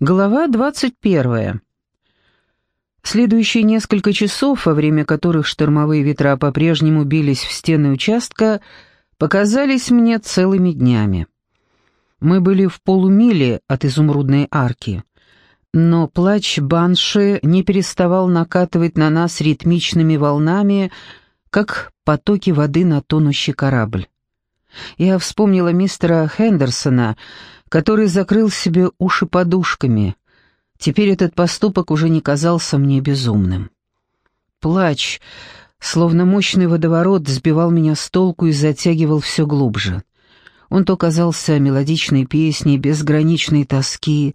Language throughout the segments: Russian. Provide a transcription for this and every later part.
Глава 21. Следующие несколько часов, во время которых штормовые ветра по-прежнему бились в стены участка, показались мне целыми днями. Мы были в полумиле от изумрудной арки, но плач банши не переставал накатывать на нас ритмичными волнами, как потоки воды на тонущий корабль. Я вспомнила мистера Хендерсона, который закрыл себе уши подушками. Теперь этот поступок уже не казался мне безумным. Плач, словно мощный водоворот, сбивал меня с толку и затягивал все глубже. Он то казался мелодичной песней, безграничной тоски,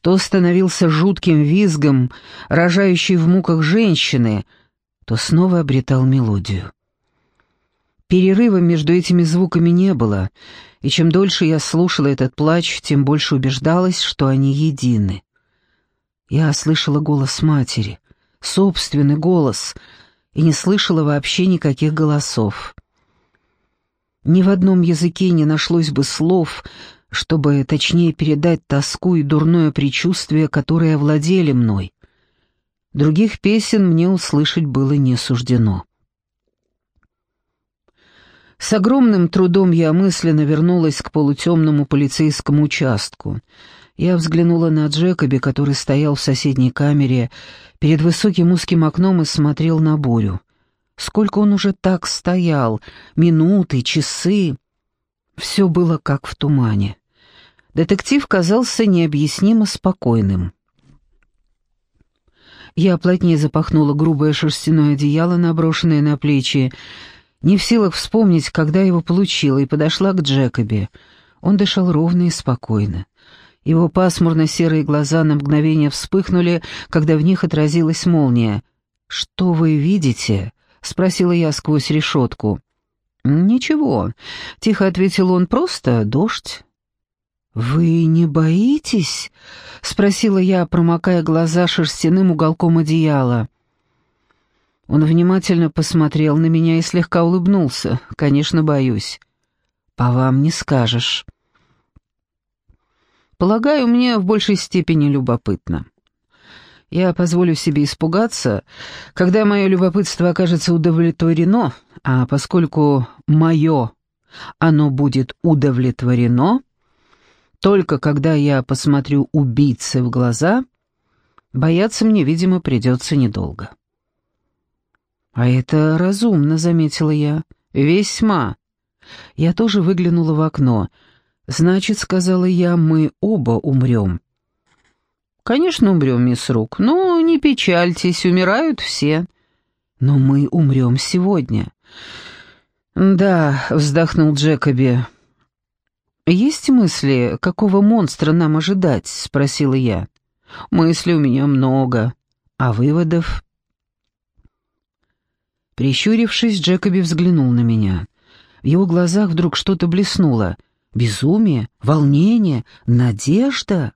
то становился жутким визгом, рожающей в муках женщины, то снова обретал мелодию. Перерыва между этими звуками не было, и чем дольше я слушала этот плач, тем больше убеждалась, что они едины. Я слышала голос матери, собственный голос, и не слышала вообще никаких голосов. Ни в одном языке не нашлось бы слов, чтобы точнее передать тоску и дурное предчувствие, которые овладели мной. Других песен мне услышать было не суждено. С огромным трудом я мысленно вернулась к полутемному полицейскому участку. Я взглянула на Джекоби, который стоял в соседней камере, перед высоким узким окном и смотрел на бурю. Сколько он уже так стоял, минуты, часы. Все было как в тумане. Детектив казался необъяснимо спокойным. Я плотнее запахнула грубое шерстяное одеяло, наброшенное на плечи, не в силах вспомнить, когда его получила, и подошла к Джекоби. Он дышал ровно и спокойно. Его пасмурно-серые глаза на мгновение вспыхнули, когда в них отразилась молния. «Что вы видите?» — спросила я сквозь решетку. «Ничего», — тихо ответил он, — «просто дождь». «Вы не боитесь?» — спросила я, промокая глаза шерстяным уголком одеяла. Он внимательно посмотрел на меня и слегка улыбнулся. «Конечно, боюсь». «По вам не скажешь». «Полагаю, мне в большей степени любопытно. Я позволю себе испугаться, когда мое любопытство окажется удовлетворено, а поскольку мое оно будет удовлетворено, только когда я посмотрю убийце в глаза, бояться мне, видимо, придется недолго». «А это разумно», — заметила я. «Весьма». Я тоже выглянула в окно. «Значит, — сказала я, — мы оба умрем». «Конечно, умрем, мисс Рук, но не печальтесь, умирают все». «Но мы умрем сегодня». «Да», — вздохнул Джекоби. «Есть мысли, какого монстра нам ожидать?» — спросила я. «Мыслей у меня много, а выводов Прищурившись, Джекоби взглянул на меня. В его глазах вдруг что-то блеснуло. Безумие, волнение, надежда.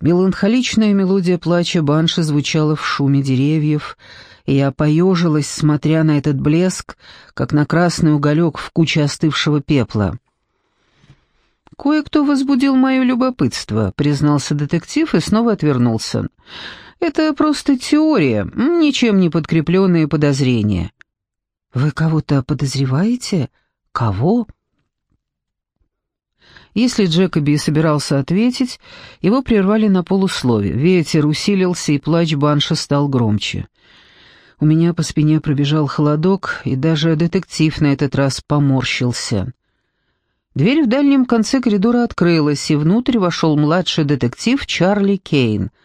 Меланхоличная мелодия плача банши звучала в шуме деревьев, и я поежилась, смотря на этот блеск, как на красный уголек в куче остывшего пепла. «Кое-кто возбудил мое любопытство», — признался детектив и снова отвернулся. Это просто теория, ничем не подкрепленные подозрения». «Вы кого-то подозреваете? Кого?» Если Джекоби собирался ответить, его прервали на полуслове. Ветер усилился, и плач Банша стал громче. У меня по спине пробежал холодок, и даже детектив на этот раз поморщился. Дверь в дальнем конце коридора открылась, и внутрь вошел младший детектив Чарли Кейн —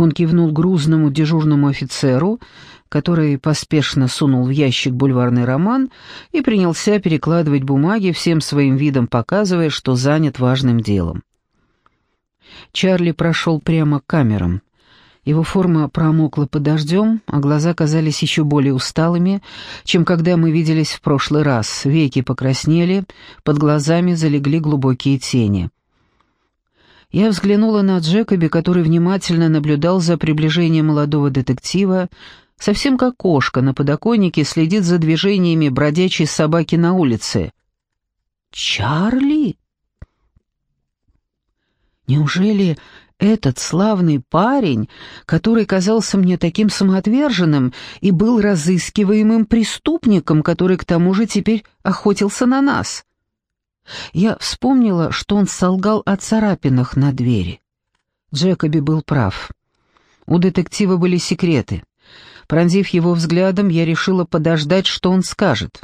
он кивнул грузному дежурному офицеру, который поспешно сунул в ящик бульварный роман и принялся перекладывать бумаги, всем своим видом показывая, что занят важным делом. Чарли прошел прямо к камерам. Его форма промокла под дождем, а глаза казались еще более усталыми, чем когда мы виделись в прошлый раз. Веки покраснели, под глазами залегли глубокие тени. Я взглянула на Джекоби, который внимательно наблюдал за приближением молодого детектива, совсем как кошка на подоконнике следит за движениями бродячей собаки на улице. «Чарли?» Неужели этот славный парень, который казался мне таким самоотверженным и был разыскиваемым преступником, который к тому же теперь охотился на нас? Я вспомнила, что он солгал о царапинах на двери. Джекоби был прав. У детектива были секреты. Пронзив его взглядом, я решила подождать, что он скажет.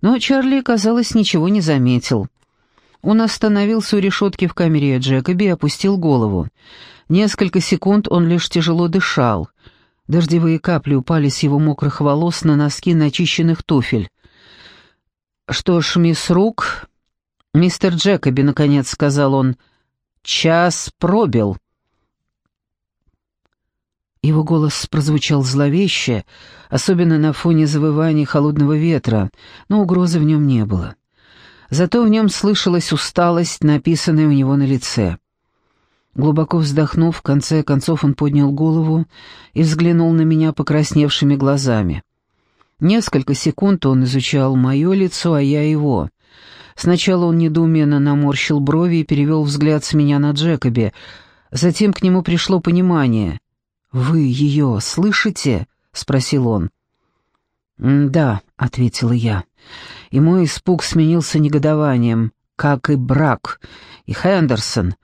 Но Чарли, казалось, ничего не заметил. Он остановился у решетки в камере Джекоби и опустил голову. Несколько секунд он лишь тяжело дышал. Дождевые капли упали с его мокрых волос на носки начищенных туфель. «Что ж, мисс Рук...» «Мистер Джекоби», — наконец сказал он, — «час пробил». Его голос прозвучал зловеще, особенно на фоне завываний холодного ветра, но угрозы в нем не было. Зато в нем слышалась усталость, написанная у него на лице. Глубоко вздохнув, в конце концов он поднял голову и взглянул на меня покрасневшими глазами. Несколько секунд он изучал мое лицо, а я его. Сначала он недоуменно наморщил брови и перевел взгляд с меня на Джекоби. Затем к нему пришло понимание. «Вы ее слышите?» — спросил он. «Да», — ответила я, и мой испуг сменился негодованием, как и брак, и Хендерсон.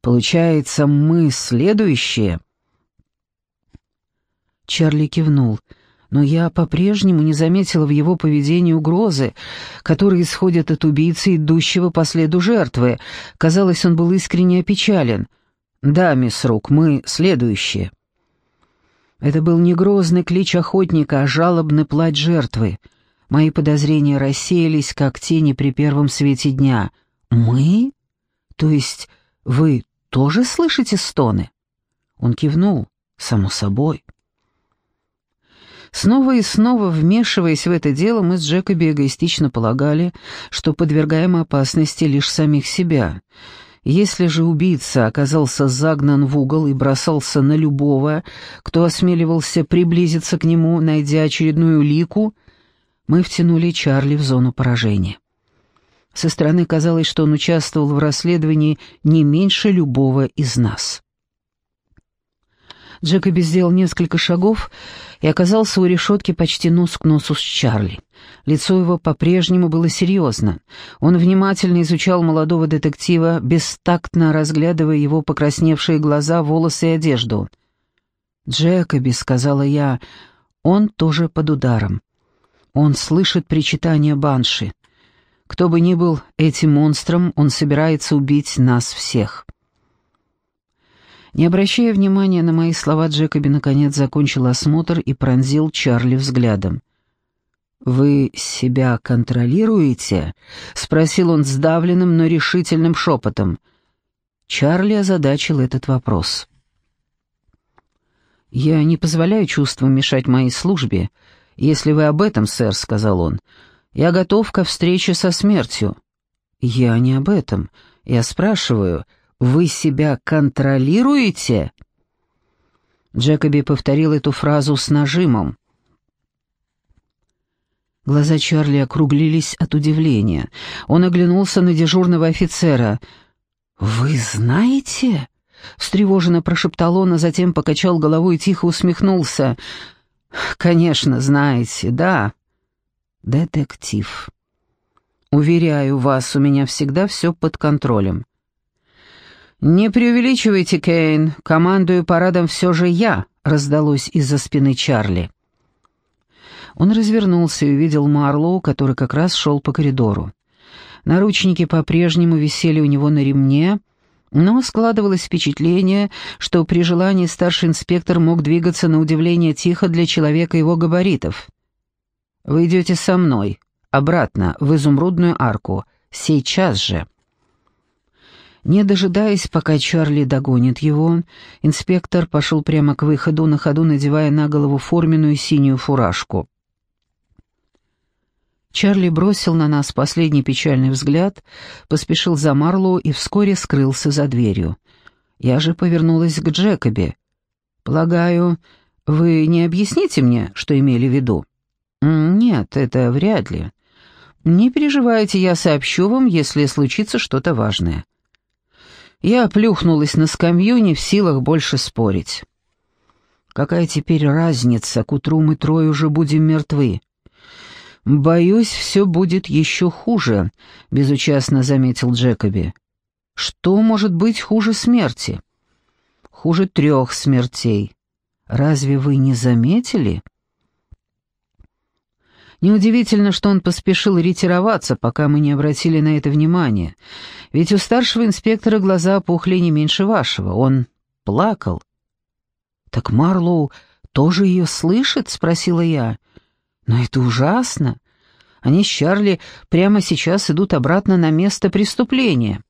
Получается, мы следующие?» Чарли кивнул, но я по-прежнему не заметила в его поведении угрозы, которые исходят от убийцы, идущего по следу жертвы. Казалось, он был искренне опечален. «Да, мисс Рук, мы следующие». Это был не грозный клич охотника, а жалобный плач жертвы. Мои подозрения рассеялись, как тени при первом свете дня. «Мы? То есть вы тоже слышите стоны?» Он кивнул, само собой. Снова и снова вмешиваясь в это дело, мы с Джекоби эгоистично полагали, что подвергаем опасности лишь самих себя — если же убийца оказался загнан в угол и бросался на любого, кто осмеливался приблизиться к нему, найдя очередную лику, мы втянули Чарли в зону поражения. Со стороны казалось, что он участвовал в расследовании не меньше любого из нас. Джекоби сделал несколько шагов и оказался у решетки почти нос к носу с Чарли. Лицо его по-прежнему было серьезно. Он внимательно изучал молодого детектива, бестактно разглядывая его покрасневшие глаза, волосы и одежду. «Джекоби», — сказала я, — «он тоже под ударом. Он слышит причитания Банши. Кто бы ни был этим монстром, он собирается убить нас всех». Не обращая внимания на мои слова, Джекоби наконец закончил осмотр и пронзил Чарли взглядом. «Вы себя контролируете?» — спросил он сдавленным, но решительным шепотом. Чарли озадачил этот вопрос. «Я не позволяю чувствам мешать моей службе. Если вы об этом, сэр», — сказал он, — «я готов ко встрече со смертью». «Я не об этом. Я спрашиваю, вы себя контролируете?» Джекоби повторил эту фразу с нажимом. Глаза Чарли округлились от удивления. Он оглянулся на дежурного офицера. «Вы знаете?» — встревоженно прошептал он, а затем покачал головой и тихо усмехнулся. «Конечно, знаете, да. Детектив. Уверяю вас, у меня всегда все под контролем». «Не преувеличивайте, Кейн, командую парадом все же я», — раздалось из-за спины Чарли. Он развернулся и увидел Марлоу, который как раз шел по коридору. Наручники по-прежнему висели у него на ремне, но складывалось впечатление, что при желании старший инспектор мог двигаться на удивление тихо для человека его габаритов. «Вы идете со мной, обратно, в изумрудную арку, сейчас же». Не дожидаясь, пока Чарли догонит его, инспектор пошел прямо к выходу, на ходу надевая на голову форменную синюю фуражку. Чарли бросил на нас последний печальный взгляд, поспешил за Марлоу и вскоре скрылся за дверью. Я же повернулась к Джекобе. «Полагаю, вы не объясните мне, что имели в виду?» «Нет, это вряд ли. Не переживайте, я сообщу вам, если случится что-то важное». Я плюхнулась на скамью, не в силах больше спорить. Какая теперь разница, к утру мы трое уже будем мертвы. «Боюсь, все будет еще хуже», — безучастно заметил Джекоби. «Что может быть хуже смерти?» «Хуже трех смертей. Разве вы не заметили?» Неудивительно, что он поспешил ретироваться, пока мы не обратили на это внимания. Ведь у старшего инспектора глаза опухли не меньше вашего. Он плакал. «Так Марлоу тоже ее слышит?» — спросила я. «Но это ужасно. Они с Чарли прямо сейчас идут обратно на место преступления».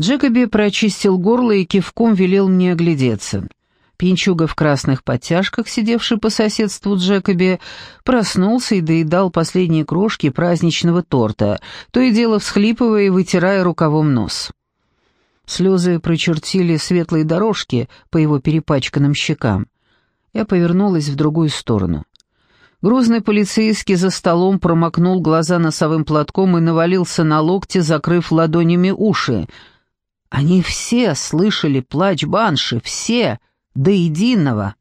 Джекоби прочистил горло и кивком велел мне оглядеться. Пинчуга в красных подтяжках, сидевший по соседству Джекоби, проснулся и доедал последние крошки праздничного торта, то и дело всхлипывая и вытирая рукавом нос. Слезы прочертили светлые дорожки по его перепачканным щекам. Я повернулась в другую сторону. Грузный полицейский за столом промокнул глаза носовым платком и навалился на локти, закрыв ладонями уши. Они все слышали плач Банши, все! До единого.